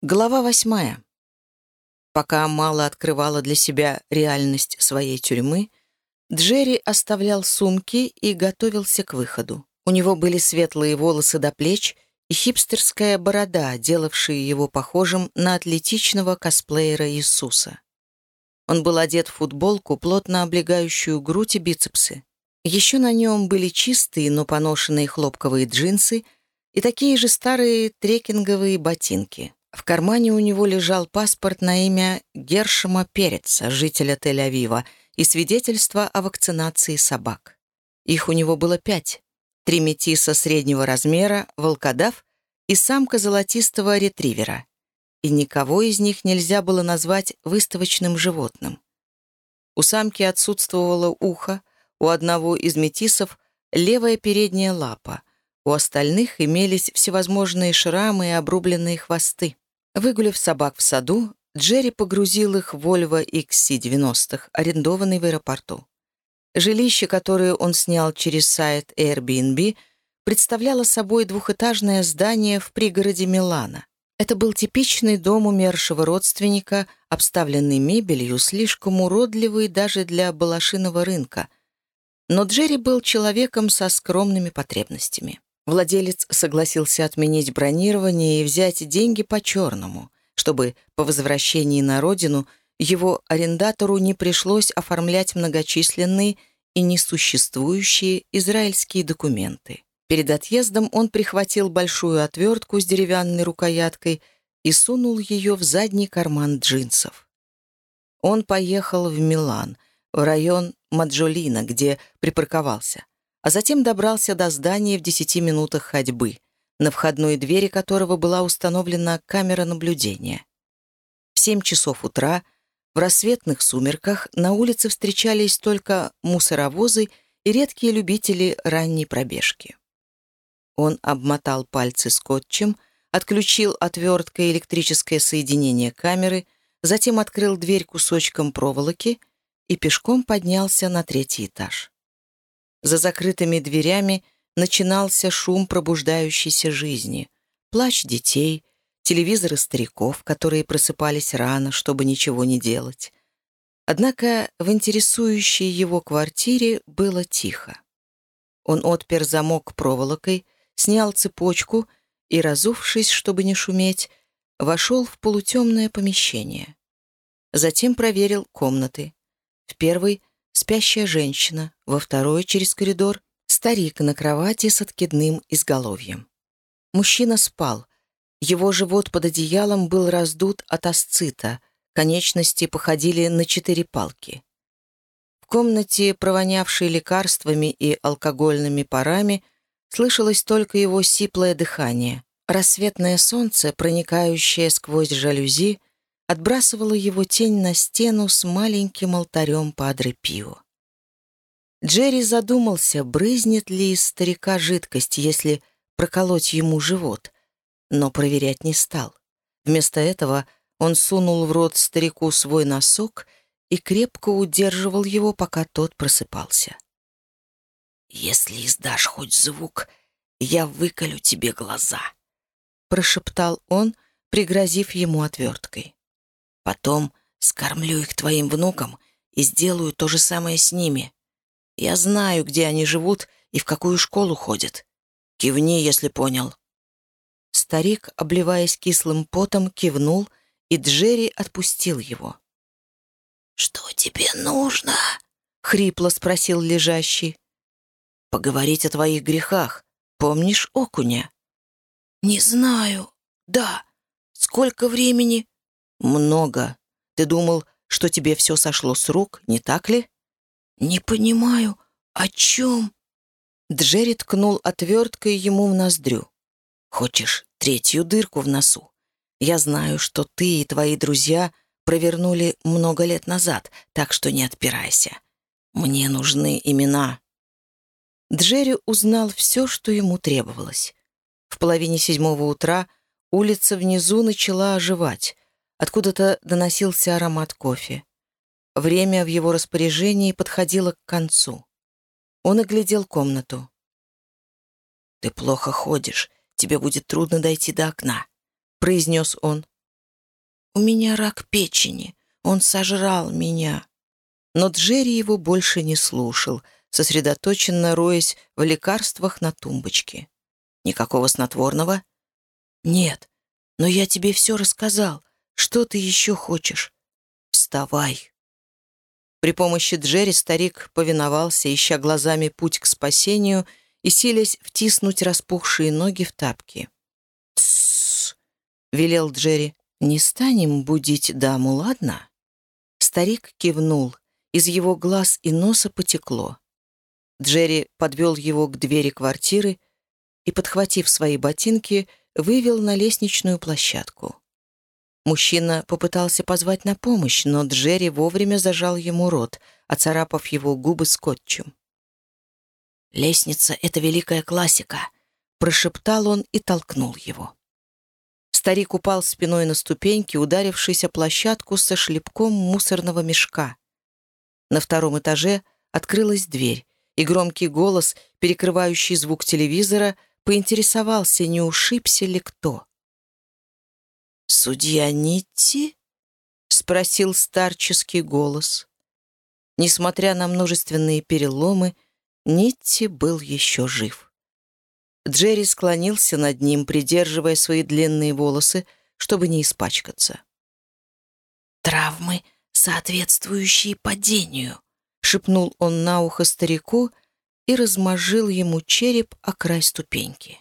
Глава восьмая. Пока Мала открывала для себя реальность своей тюрьмы, Джерри оставлял сумки и готовился к выходу. У него были светлые волосы до плеч и хипстерская борода, делавшая его похожим на атлетичного косплеера Иисуса. Он был одет в футболку, плотно облегающую грудь и бицепсы. Еще на нем были чистые, но поношенные хлопковые джинсы и такие же старые трекинговые ботинки. В кармане у него лежал паспорт на имя Гершема Переца, жителя Тель-Авива, и свидетельство о вакцинации собак. Их у него было пять. Три метиса среднего размера, волкодав и самка золотистого ретривера. И никого из них нельзя было назвать выставочным животным. У самки отсутствовало ухо, у одного из метисов — левая передняя лапа, у остальных имелись всевозможные шрамы и обрубленные хвосты. Выгулив собак в саду, Джерри погрузил их в Volvo XC90, арендованный в аэропорту. Жилище, которое он снял через сайт Airbnb, представляло собой двухэтажное здание в пригороде Милана. Это был типичный дом умершего родственника, обставленный мебелью, слишком уродливый даже для балашиного рынка. Но Джерри был человеком со скромными потребностями. Владелец согласился отменить бронирование и взять деньги по-черному, чтобы по возвращении на родину его арендатору не пришлось оформлять многочисленные и несуществующие израильские документы. Перед отъездом он прихватил большую отвертку с деревянной рукояткой и сунул ее в задний карман джинсов. Он поехал в Милан, в район Маджолина, где припарковался а затем добрался до здания в десяти минутах ходьбы, на входной двери которого была установлена камера наблюдения. В семь часов утра в рассветных сумерках на улице встречались только мусоровозы и редкие любители ранней пробежки. Он обмотал пальцы скотчем, отключил отверткой электрическое соединение камеры, затем открыл дверь кусочком проволоки и пешком поднялся на третий этаж. За закрытыми дверями начинался шум пробуждающейся жизни. Плач детей, телевизоры стариков, которые просыпались рано, чтобы ничего не делать. Однако в интересующей его квартире было тихо. Он отпер замок проволокой, снял цепочку и, разувшись, чтобы не шуметь, вошел в полутемное помещение. Затем проверил комнаты. В первой спящая женщина, во второй через коридор старик на кровати с откидным изголовьем. Мужчина спал. Его живот под одеялом был раздут от асцита, конечности походили на четыре палки. В комнате, провонявшей лекарствами и алкогольными парами, слышалось только его сиплое дыхание. Рассветное солнце, проникающее сквозь жалюзи, отбрасывала его тень на стену с маленьким алтарем Падре Пио. Джерри задумался, брызнет ли из старика жидкость, если проколоть ему живот, но проверять не стал. Вместо этого он сунул в рот старику свой носок и крепко удерживал его, пока тот просыпался. «Если издашь хоть звук, я выколю тебе глаза», — прошептал он, пригрозив ему отверткой. Потом скормлю их твоим внукам и сделаю то же самое с ними. Я знаю, где они живут и в какую школу ходят. Кивни, если понял». Старик, обливаясь кислым потом, кивнул, и Джерри отпустил его. «Что тебе нужно?» — хрипло спросил лежащий. «Поговорить о твоих грехах. Помнишь окуня?» «Не знаю. Да. Сколько времени?» «Много. Ты думал, что тебе все сошло с рук, не так ли?» «Не понимаю, о чем?» Джерри ткнул отверткой ему в ноздрю. «Хочешь третью дырку в носу? Я знаю, что ты и твои друзья провернули много лет назад, так что не отпирайся. Мне нужны имена». Джерри узнал все, что ему требовалось. В половине седьмого утра улица внизу начала оживать. Откуда-то доносился аромат кофе. Время в его распоряжении подходило к концу. Он оглядел комнату. «Ты плохо ходишь. Тебе будет трудно дойти до окна», — произнес он. У меня рак печени. Он сожрал меня». Но Джерри его больше не слушал, сосредоточенно роясь в лекарствах на тумбочке. «Никакого снотворного?» «Нет, но я тебе все рассказал. Что ты еще хочешь? Вставай!» При помощи Джерри старик повиновался, ища глазами путь к спасению и силясь втиснуть распухшие ноги в тапки. «Тссс!» — велел Джерри. «Не станем будить даму, ладно?» Старик кивнул. Из его глаз и носа потекло. Джерри подвел его к двери квартиры и, подхватив свои ботинки, вывел на лестничную площадку. Мужчина попытался позвать на помощь, но Джерри вовремя зажал ему рот, оцарапав его губы скотчем. «Лестница — это великая классика», — прошептал он и толкнул его. Старик упал спиной на ступеньки, ударившись о площадку со шлепком мусорного мешка. На втором этаже открылась дверь, и громкий голос, перекрывающий звук телевизора, поинтересовался, не ушибся ли кто. «Судья Нитти?» — спросил старческий голос. Несмотря на множественные переломы, Нитти был еще жив. Джерри склонился над ним, придерживая свои длинные волосы, чтобы не испачкаться. «Травмы, соответствующие падению», — шепнул он на ухо старику и размозжил ему череп о край ступеньки.